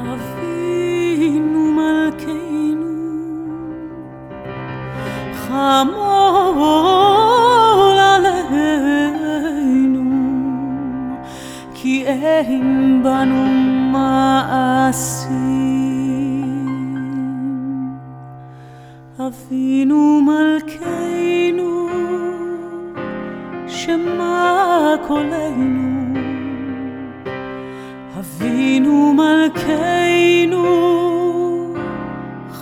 אבינו מלכנו, חמול עלינו, כי אין בנו מעשים. אבינו מלכנו, שמע קולנו,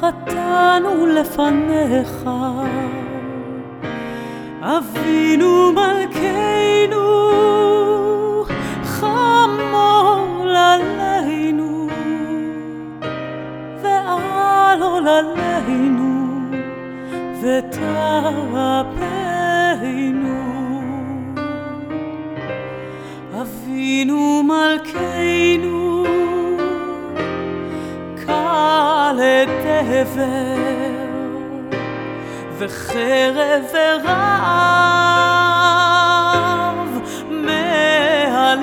חטאנו לפניך. אבינו מלכנו, חמול עלינו, ועל עוללינו, ותרפאנו. דבר, וחרב ורעב מעלינו.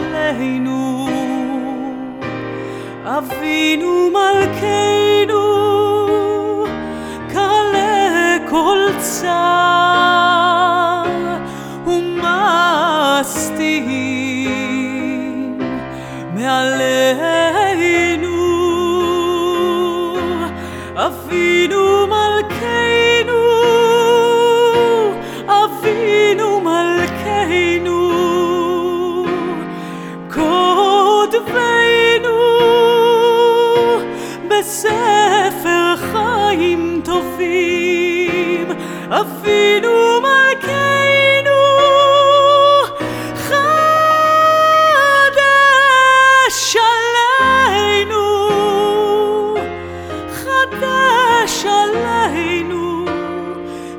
אבינו מלכנו, קל לכל צר אבינו מלכנו, אבינו מלכנו, כותבנו בספר חיים טובים, אבינו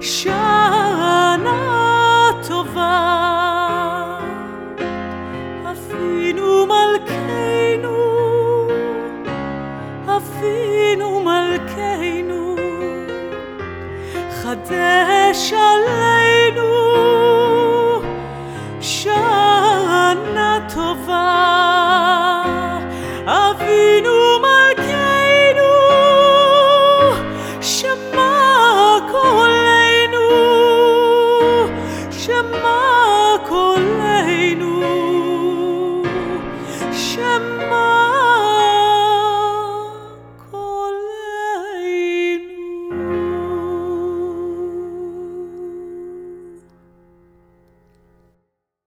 שנה טובה. אבינו מלכנו, אבינו מלכנו, חדש עלינו, ما كل